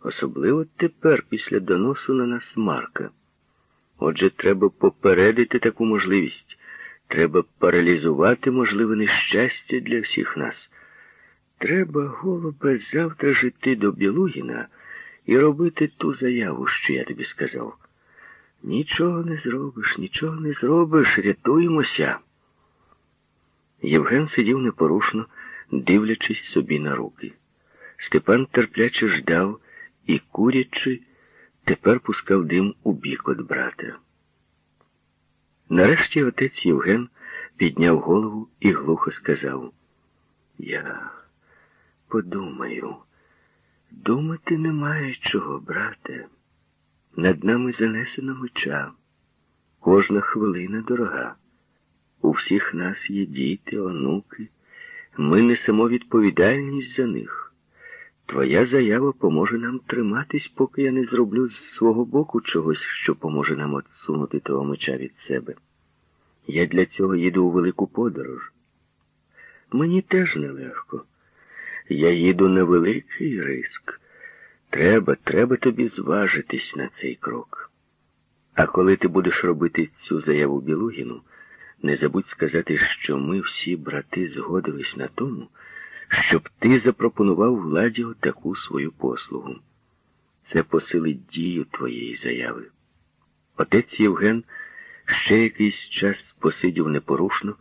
Особливо тепер, після доносу на нас Марка. Отже, треба попередити таку можливість. Треба паралізувати можливе нещастя для всіх нас. Треба, голубе, завтра жити до Білугіна і робити ту заяву, що я тобі сказав. Нічого не зробиш, нічого не зробиш, рятуємося. Євген сидів непорушно, дивлячись собі на руки. Степан терпляче ждав і, курячи, тепер пускав дим у бік від брата. Нарешті отець Євген підняв голову і глухо сказав, Я подумаю, думати немає чого, брате. Над нами занесено меча. Кожна хвилина дорога. У всіх нас є діти, онуки. Ми несемо відповідальність за них. Твоя заява поможе нам триматись, поки я не зроблю з свого боку чогось, що поможе нам отсунути того меча від себе. Я для цього їду у велику подорож. Мені теж нелегко. Я їду на великий риск. Треба, треба тобі зважитись на цей крок. А коли ти будеш робити цю заяву Білугіну, не забудь сказати, що ми всі брати згодились на тому, щоб ти запропонував владі таку свою послугу. Це посилить дію твоєї заяви. Отець Євген ще якийсь час посидів непорушно,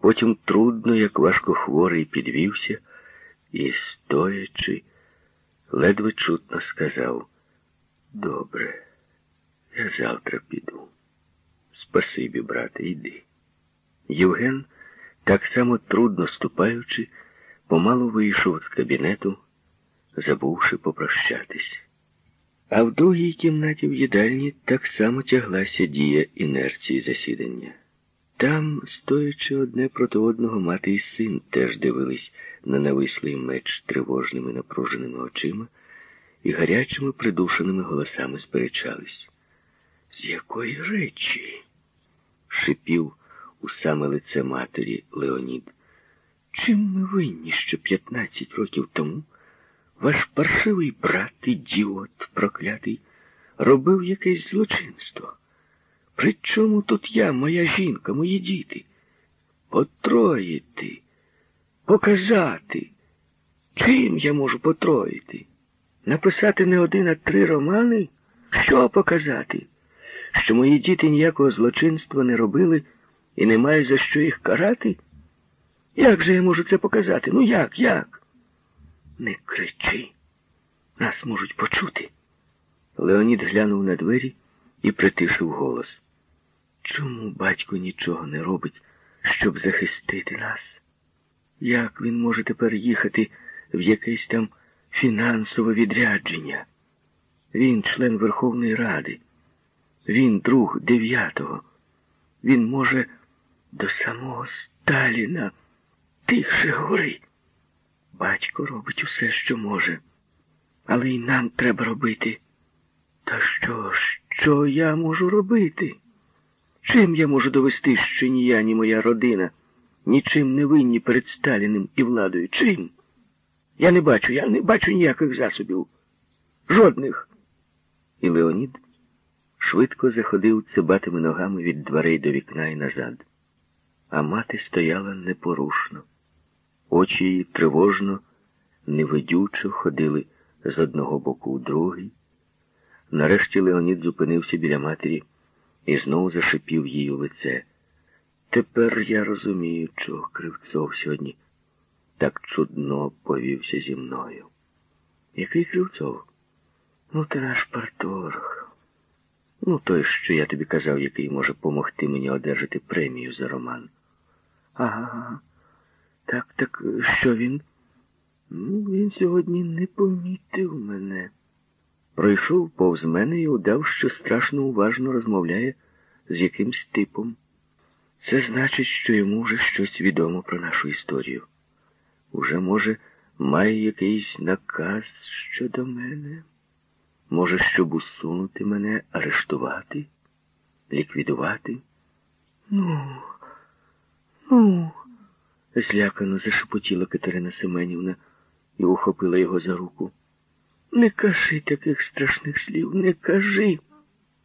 потім трудно, як важко хворий, підвівся і, стоячи, ледве чутно сказав, добре, я завтра піду. Спасибі, брате, йди. Євген, так само трудно ступаючи, помалу вийшов з кабінету, забувши попрощатись. А в другій кімнаті в їдальні так само тяглася дія інерції засідання. Там, стоячи одне проти одного, мати і син теж дивились на навислий меч тривожними напруженими очима і гарячими придушеними голосами сперечались. З якої речі? шипів у саме лице матері Леонід. Чим ми винні, що п'ятнадцять років тому ваш паршивий брат, ідіот проклятий, робив якесь злочинство? При чому тут я, моя жінка, мої діти? Потроїти, показати. Чим я можу потроїти? Написати не один, а три романи? Що показати? Що мої діти ніякого злочинства не робили і немає за що їх карати? Як же я можу це показати? Ну як, як? Не кричи. Нас можуть почути. Леонід глянув на двері і притишив голос. Чому батько нічого не робить, щоб захистити нас? Як він може тепер їхати в якесь там фінансове відрядження? Він член Верховної Ради. Він друг дев'ятого. Він може до самого Сталіна. Тихше говори. Батько робить усе, що може, але й нам треба робити. Та що, що я можу робити? Чим я можу довести, що ні я, ні моя родина нічим не винні перед Сталіним і владою? Чим? Я не бачу, я не бачу ніяких засобів. Жодних. І Леонід швидко заходив цибатими ногами від дверей до вікна і назад. А мати стояла непорушно. Очі її тривожно, невидючо ходили з одного боку в другий. Нарешті Леонід зупинився біля матері і знову зашипів їй у лице. Тепер я розумію, чого Кривцов сьогодні так чудно повівся зі мною. Який Кривцов? Ну, ти наш парторг. Ну, той, що я тобі казав, який може помогти мені одержати премію за роман. Ага. Так, так що він? Ну, Він сьогодні не помітив мене. Пройшов повз мене і удав, що страшно уважно розмовляє з якимсь типом. Це значить, що йому вже щось відомо про нашу історію. Уже, може, має якийсь наказ щодо мене. Може, щоб усунути мене, арештувати, ліквідувати? Ну, ну, злякано зашепотіла Катерина Семенівна і ухопила його за руку. Не кажи таких страшних слів, не кажи.